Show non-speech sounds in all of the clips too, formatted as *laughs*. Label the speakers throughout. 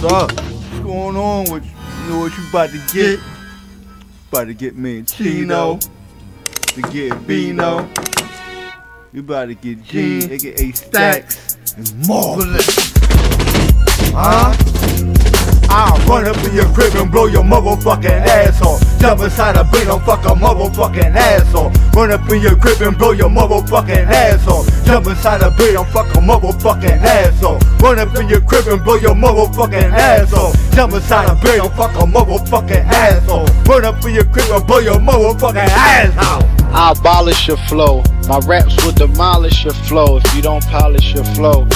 Speaker 1: What's up? What's going on with you? You know what you about to get? About to get me and Chino. To get Bino. You about to get G, aka Stacks, and Marvelous. Huh? I'll run up in your crib and blow your motherfucking asshole. Jump inside a beat and fuck a motherfucking asshole. Run up in your crib and blow your motherfucking asshole. Jump inside a beat and fuck a motherfucking asshole. Run up in your crib and blow your motherfucking asshole. Jump inside a beat and fuck a motherfucking asshole. Run up in your crib and blow your motherfucking asshole.
Speaker 2: I'll abolish your flow. My raps will demolish your flow if you don't polish your flow.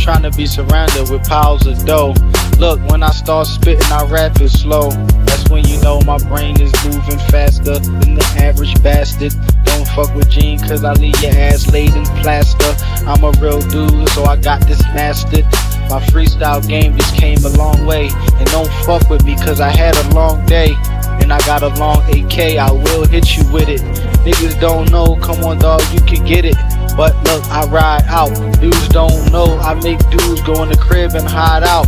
Speaker 2: Trying to be surrounded with piles of dough. Look, when I start spitting, I rap it slow. That's when you know my brain is moving faster than the average bastard. Don't fuck with Gene, cause I leave your ass laid in plaster. I'm a real dude, so I got this mastered. My freestyle game just came a long way. And don't fuck with me, cause I had a long day. And I got a long AK, I will hit you with it. Niggas don't know, come on dog, you can get it. But look, I ride out. Dudes don't know, I make dudes go in the crib and hide out.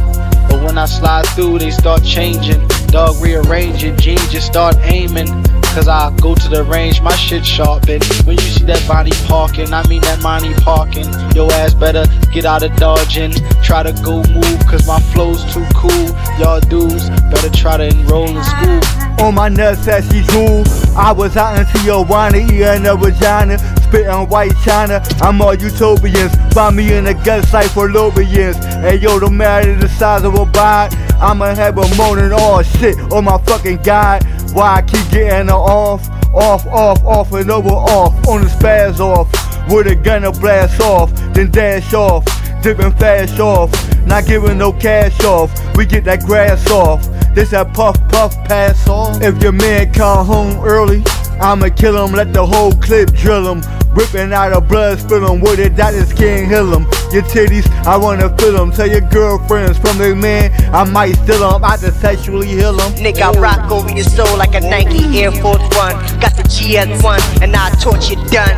Speaker 2: But when I slide through, they start changing. Dog rearranging, jeans just start aiming. Cause I go to the range, my shit sharpen. When you see that body parking, I mean that money parking. Your ass better get out of dodging. Try to go move, cause my flow's too cool. Y'all dudes better try to enroll in school.
Speaker 1: On my nuts as she drool. I was out in Tijuana, eating a vagina, spitting white china. I'm all utopians. Find me in gut site for Lobians. Hey yo, no matter the size of a bite, I'ma have a moaning all shit on my fucking guide. Why I keep getting her off, off, off, off and over, off, on the spaz off. With a gun to blast off, then dash off, dipping fast off. Not giving no cash off, we get that grass off. This that puff puff pass off. If your man come home early, I'ma kill him, let the whole clip drill him. Ripping out a blood, spill him with it, that just can't heal. Your titties, I wanna feel them. Tell your girlfriends from the man, I might steal them. I just sexually heal them.
Speaker 3: Nigga, I rock over your soul like a Nike Air Force One. Got the GS1, and I you done.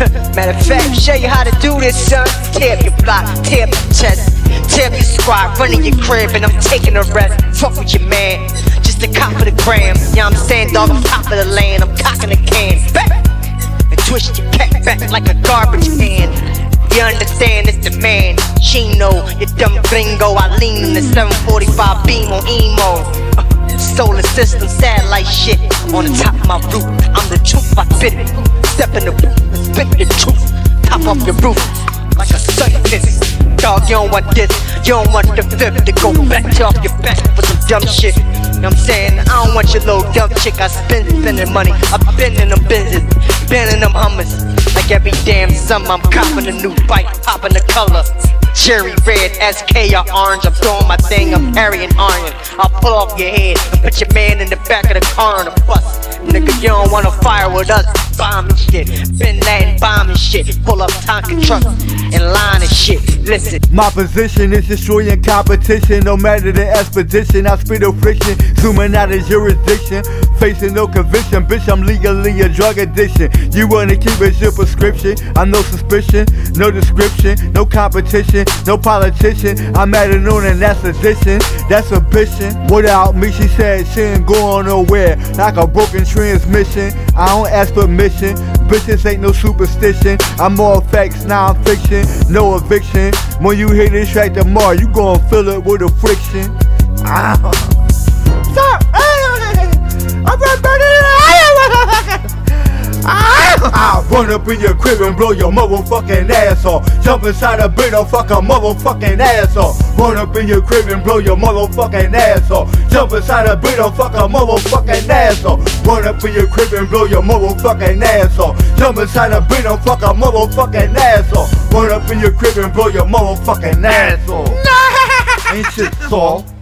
Speaker 3: *laughs* Matter of fact, show you how to do this, son. Tear your block, tear your chest, tear your squad, run in your crib, and I'm taking a rest. Fuck with your man, just a cop of the gram. Yeah, I'm saying, dog, I'm top of the land, I'm cocking the can. Back and twist your cat back like a garbage can. You understand it's the man, Chino, you dumb gringo. I lean in the 745 beam on emo. Uh, Solar system, satellite shit on the top of my roof. I'm the truth, I spit it. Step in the booth, spit the truth. Top off your roof like a scientist. Dog, you don't want this, you don't want the fifth to go back to off your back for some dumb shit. I'm saying? I don't want your little dumb chick. I spend spending money. I've been in them business, been in them hummers. Like every damn summer, I'm copping a new bike, popping the color. Cherry red, SK or orange. I'm doing my thing, I'm carrying iron. I'll pull off your head and put your man in the back of the car on a bus. Nigga, you don't wanna fire with us. Bombing shit, Bin Laden bombing shit. Pull up Tonka trucks and line and shit. Listen.
Speaker 1: My position is destroying competition, no matter the expedition. I spit a friction, zooming out of jurisdiction. Facing no conviction, bitch, I'm legally a drug addiction. You wanna keep it your prescription? I'm no suspicion, no description, no competition, no politician. I'm at it on and that's addition, that's a ambition. Without me, she said she ain't going nowhere. Like a broken transmission, I don't ask permission. Bitches ain't no superstition. I'm more facts, non-fiction, no eviction. When you hear this track tomorrow, you gon' feel it with a friction. Ah. Stop! I'm not I'll run up in your crib and blow your motherfucking ass off. Jump inside a bed and fuck a motherfucking ass off. Run up in your crib and blow your motherfucking ass off. Jump inside a bed and fuck a motherfucking ass off. Run up in your crib and blow your motherfucking ass off. Jump inside a bed and fuck a motherfucking ass off. Run up in your crib and blow your motherfucking ass off. *laughs* Ain't shit soft.